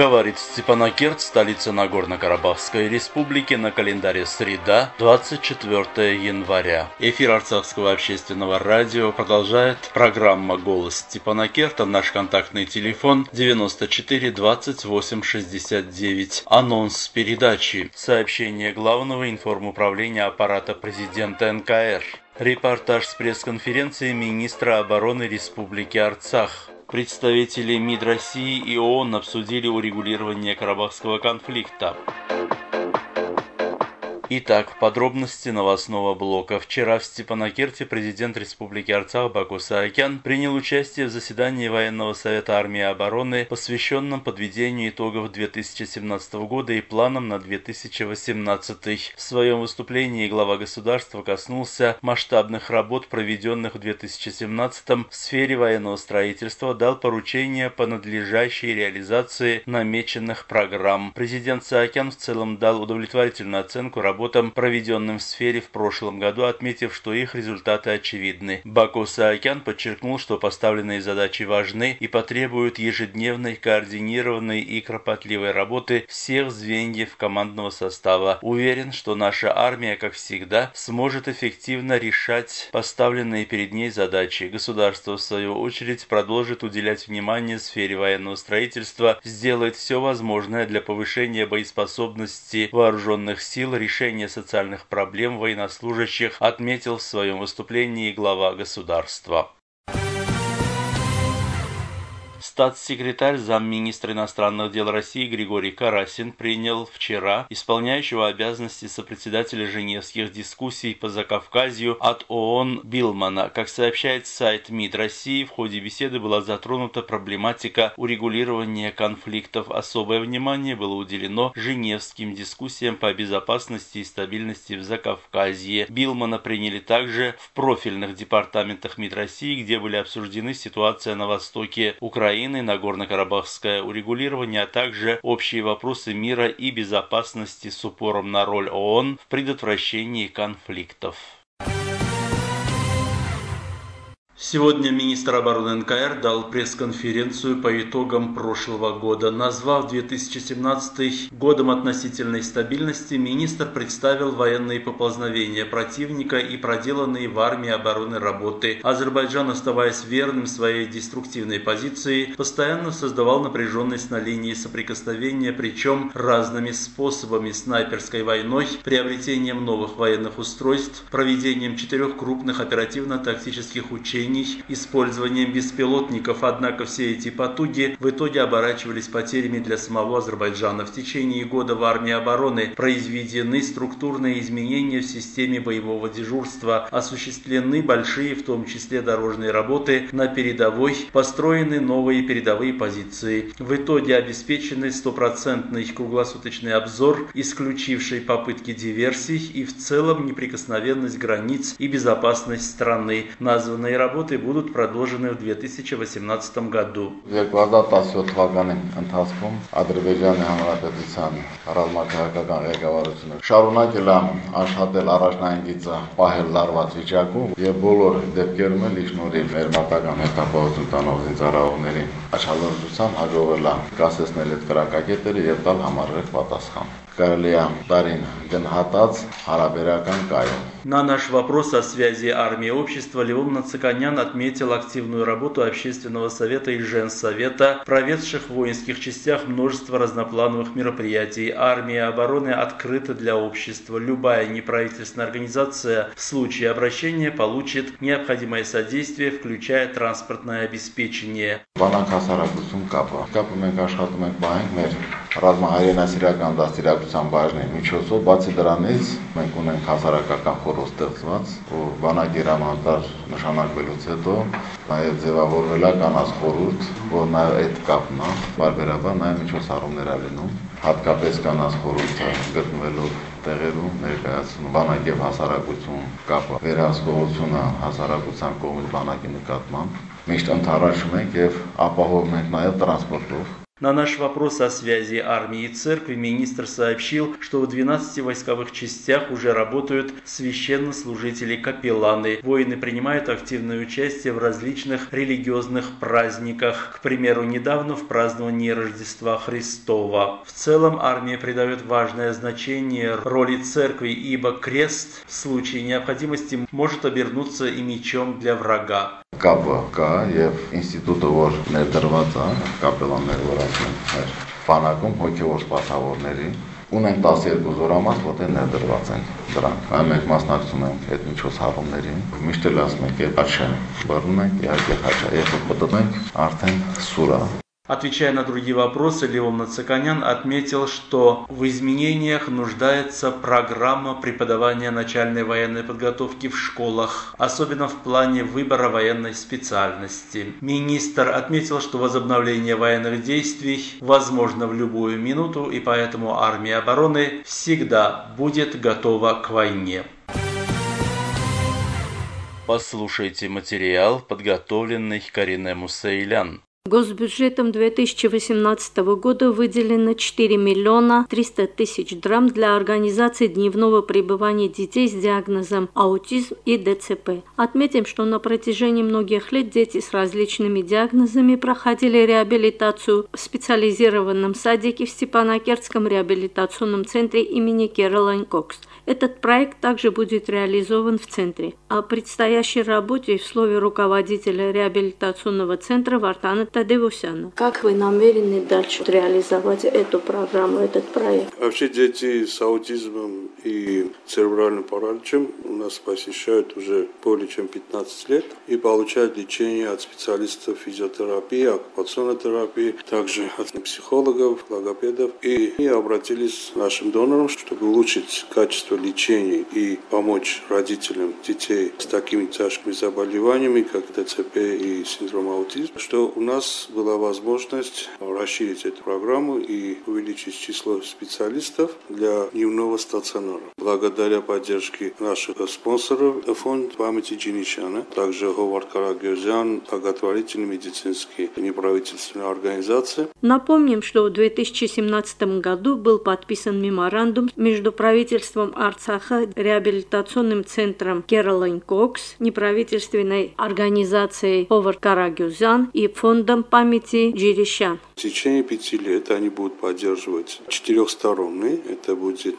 Говорит Степанакерт, столица Нагорно-Карабахской республики, на календаре среда, 24 января. Эфир Арцахского общественного радио продолжает программа «Голос Степанакерта». Наш контактный телефон 94 28 69. Анонс передачи. Сообщение главного информуправления аппарата президента НКР. Репортаж с пресс-конференции министра обороны Республики Арцах. Представители МИД России и ООН обсудили урегулирование Карабахского конфликта. Итак, подробности новостного блока. Вчера в Степанакерте президент Республики Арцах Баку Саакян принял участие в заседании Военного совета армии обороны, посвященном подведению итогов 2017 года и планам на 2018. В своем выступлении глава государства коснулся масштабных работ, проведенных в 2017 в сфере военного строительства, дал поручения по надлежащей реализации намеченных программ. Президент Саакян в целом дал удовлетворительную оценку работы работам, проведенным в сфере в прошлом году, отметив, что их результаты очевидны. Баку Саакян подчеркнул, что поставленные задачи важны и потребуют ежедневной, координированной и кропотливой работы всех звеньев командного состава. Уверен, что наша армия, как всегда, сможет эффективно решать поставленные перед ней задачи. Государство, в свою очередь, продолжит уделять внимание сфере военного строительства, сделает все возможное для повышения боеспособности вооруженных сил, решения решения социальных проблем военнослужащих отметил в своем выступлении глава государства. Статс-секретарь замминистра иностранных дел России Григорий Карасин принял вчера исполняющего обязанности сопредседателя Женевских дискуссий по Закавказью от ООН Билмана. Как сообщает сайт МИД России, в ходе беседы была затронута проблематика урегулирования конфликтов. Особое внимание было уделено Женевским дискуссиям по безопасности и стабильности в Закавказье. Билмана приняли также в профильных департаментах МИД России, где были обсуждены ситуация на востоке Украины, Украины, Нагорно-Карабахское урегулирование, а также общие вопросы мира и безопасности с упором на роль ООН в предотвращении конфликтов. Сегодня министр обороны НКР дал пресс-конференцию по итогам прошлого года. Назвав 2017 годом относительной стабильности, министр представил военные поползновения противника и проделанные в армии обороны работы. Азербайджан, оставаясь верным своей деструктивной позиции, постоянно создавал напряженность на линии соприкосновения, причем разными способами – снайперской войной, приобретением новых военных устройств, проведением четырех крупных оперативно-тактических учений, учений, использованием беспилотников, однако все эти потуги в итоге оборачивались потерями для самого Азербайджана. В течение года в армии обороны произведены структурные изменения в системе боевого дежурства, осуществлены большие, в том числе дорожные работы на передовой, построены новые передовые позиции. В итоге обеспечены стопроцентный круглосуточный обзор, исключивший попытки диверсий и в целом неприкосновенность границ и безопасность страны. Названные работы работы будут продолжены в 2018 году. 2017 թվականի ընթացքում Ադրբեջանի Հանրապետության ռազմաքաղաքական ղեկավարությունը շարունակել է աշխատել առաջնային գիծը պահել լարված վիճակում եւ բոլոր դեպքերում էլ իշխնորի մեր մարտական հետապահություն տանող զինծառայողներին աչալրջությամբ հաջողել է կասեցնել այդ կրակակետերը եւ տալ համառեք պատասխան կարելի է տարին գնահատած հարաբերական կայուն На наш вопрос о связи армии и общества Леон Нациканян отметил активную работу Общественного совета и Женсовета, проведших в воинских частях множество разноплановых мероприятий. Армия и обороны открыта для общества. Любая неправительственная организация в случае обращения получит необходимое содействие, включая транспортное обеспечение. Ռազմահայրենասիրական դաստիարակության բաժնի միջոցով բացի դրանից մենք ունենք հասարակական խորհուրդ ստեղծված, որ բանակի հրամանատար նշանակվելուց հետո նաև ձևավորվել է կանաց խորհուրդ, որ նաև այդ կապն է, բարբերաբար նաև միջոցառումներ ա լինում, հատկապես կանաց խորհուրդը գտնվելով տեղերում ներկայացնում բանակ եւ հասարակություն կապը վերահսկողությունը հասարակության կողմից բանակի նկատմամբ միշտ ընդառաջում ենք եւ ապահովում ենք նաեւ տրանսպորտով На наш вопрос о связи армии и церкви министр сообщил, что в 12 войсковых частях уже работают священнослужители-капелланы. Воины принимают активное участие в различных религиозных праздниках, к примеру, недавно в праздновании Рождества Христова. В целом армия придает важное значение роли церкви, ибо крест в случае необходимости может обернуться и мечом для врага. КПК, Института вождь Нердервата, капеллан Нердервата. Հայր բանակում հոգեոր սպասավորների ունեն 12 զորամաս, որտեղ ներդրված են դրանք։ Այն մենք մասնակցում ենք այդ միջոց հավումներին։ Միշտ էլ ասում ենք, երբ աչեն բռնում ենք, իհարկե հաճա, երբ մտնում արդեն սուրա Отвечая на другие вопросы, Левон Нацаканян отметил, что в изменениях нуждается программа преподавания начальной военной подготовки в школах, особенно в плане выбора военной специальности. Министр отметил, что возобновление военных действий возможно в любую минуту, и поэтому армия обороны всегда будет готова к войне. Послушайте материал, подготовленный Карине Мусейлян. Госбюджетом 2018 года выделено 4 миллиона 300 тысяч драм для организации дневного пребывания детей с диагнозом аутизм и ДЦП. Отметим, что на протяжении многих лет дети с различными диагнозами проходили реабилитацию в специализированном садике в Степанакертском реабилитационном центре имени Кэролайн Кокс. Этот проект также будет реализован в центре. О предстоящей работе в слове руководителя реабилитационного центра Вартана Тадевосяна. Как вы намерены дальше реализовать эту программу, этот проект? Вообще дети с аутизмом и церебральным параличем у нас посещают уже более чем 15 лет и получают лечение от специалистов физиотерапии, оккупационной терапии, также от психологов, логопедов. И мы обратились к нашим донорам, чтобы улучшить качество лечения и помочь родителям детей с такими тяжкими заболеваниями, как ДЦП и синдром аутизма, что у нас была возможность расширить эту программу и увеличить число специалистов для дневного стационара. Благодаря поддержке наших спонсоров фонд памяти Джинишана, также Говард Карагерзян, благотворительные медицинские неправительственные организации. Напомним, что в 2017 году был подписан меморандум между правительством Арцаха, реабилитационным центром Керолайн Кокс, неправительственной организацией Говард Карагерзян и фондом памяти Джирищан. В течение пяти лет они будут поддерживать четырехсторонний. Это будет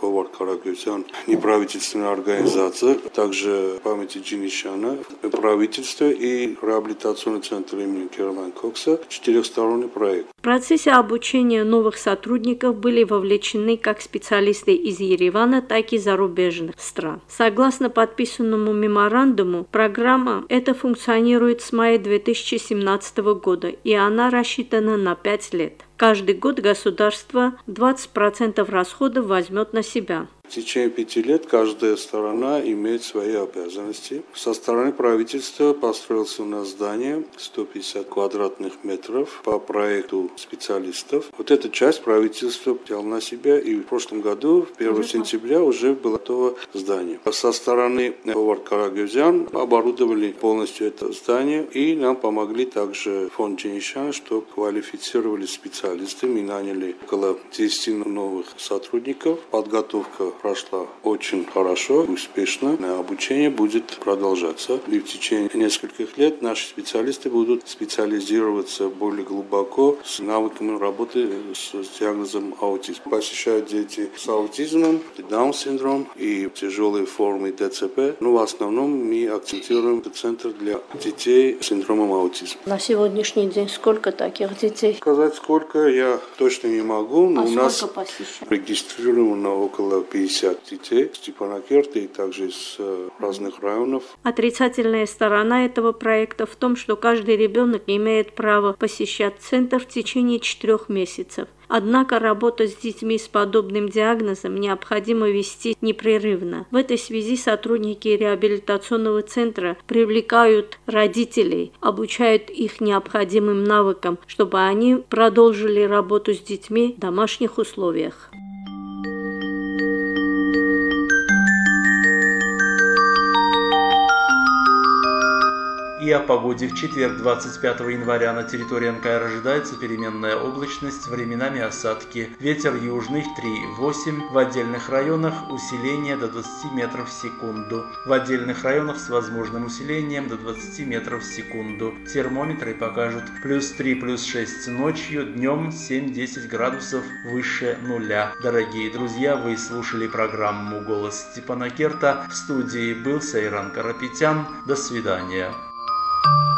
Говард Карагюзян, неправительственная организация, также памяти Джинишана, правительство и реабилитационный центр имени Кэролайн Кокса. Четырехсторонний проект. В процессе обучения новых сотрудников были вовлечены как специалисты из Еревана, так зарубежных стран. Согласно подписанному меморандуму, программа эта функционирует с мая 2017 года, и она рассчитана на 5 лет. Каждый год государство 20% расходов возьмет на себя. В течение пяти лет каждая сторона имеет свои обязанности. Со стороны правительства построился у нас здание 150 квадратных метров по проекту специалистов. Вот эта часть правительства взял на себя, и в прошлом году, 1 сентября, уже было готово здание. Со стороны Ховард Карагюзян оборудовали полностью это здание, и нам помогли также фонд Дженишан, чтобы квалифицировали специалисты. Мы наняли около 10 новых сотрудников. Подготовка прошла очень хорошо, успешно. Обучение будет продолжаться. И в течение нескольких лет наши специалисты будут специализироваться более глубоко с навыками работы с диагнозом аутизм. Посещают дети с аутизмом, даун-синдром и тяжелые формы ДЦП. Но в основном мы акцентируем центр для детей с синдромом аутизма. На сегодняшний день сколько таких детей? Сказать сколько я точно не могу, но а у нас посещают? регистрировано около 50 детей Степанакерта и также из разных районов. Отрицательная сторона этого проекта в том, что каждый ребенок имеет право посещать центр в течение четырех месяцев. Однако работа с детьми с подобным диагнозом необходимо вести непрерывно. В этой связи сотрудники реабилитационного центра привлекают родителей, обучают их необходимым навыкам, чтобы они продолжили работу с детьми в домашних условиях. И о погоде. В четверг, 25 января, на территории НКР ожидается переменная облачность, временами осадки. Ветер южный 3,8, в отдельных районах усиление до 20 метров в секунду. В отдельных районах с возможным усилением до 20 метров в секунду. Термометры покажут плюс 3, плюс 6 ночью, днем 7-10 градусов выше нуля. Дорогие друзья, вы слушали программу «Голос Степана Керта». В студии был Сайран Карапетян. До свидания. Thank you.